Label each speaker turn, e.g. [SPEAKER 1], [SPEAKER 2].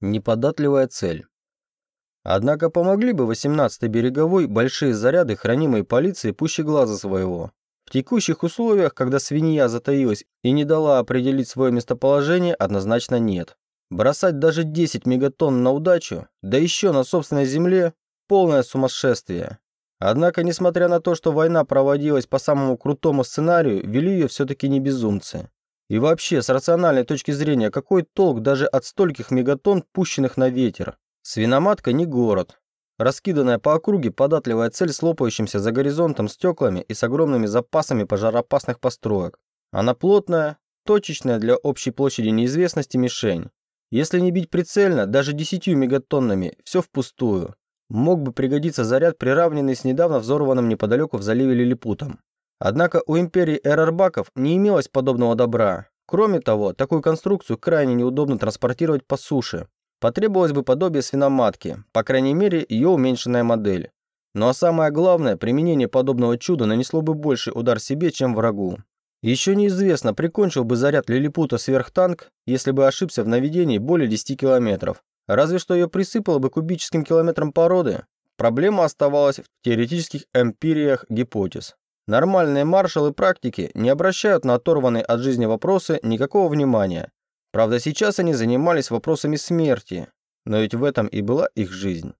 [SPEAKER 1] Неподатливая цель. Однако помогли бы 18-й береговой большие заряды, хранимые полицией пуще глаза своего. В текущих условиях, когда свинья затаилась и не дала определить свое местоположение, однозначно нет. Бросать даже 10 мегатонн на удачу, да еще на собственной земле – полное сумасшествие. Однако, несмотря на то, что война проводилась по самому крутому сценарию, вели ее все-таки не безумцы. И вообще, с рациональной точки зрения, какой толк даже от стольких мегатонн, пущенных на ветер? Свиноматка не город. Раскиданная по округе податливая цель с лопающимся за горизонтом стеклами и с огромными запасами пожароопасных построек. Она плотная, точечная для общей площади неизвестности мишень. Если не бить прицельно, даже 10 мегатоннами, все впустую. Мог бы пригодиться заряд, приравненный с недавно взорванным неподалеку в заливе Лилипутом. Однако у империи Эрарбаков не имелось подобного добра. Кроме того, такую конструкцию крайне неудобно транспортировать по суше. Потребовалось бы подобие свиноматки, по крайней мере, ее уменьшенная модель. Ну а самое главное, применение подобного чуда нанесло бы больший удар себе, чем врагу. Еще неизвестно, прикончил бы заряд лилипута сверхтанк, если бы ошибся в наведении более 10 километров. Разве что ее присыпало бы кубическим километром породы. Проблема оставалась в теоретических эмпириях гипотез. Нормальные маршалы практики не обращают на оторванные от жизни вопросы никакого внимания. Правда, сейчас они занимались вопросами смерти, но ведь в этом и была их жизнь.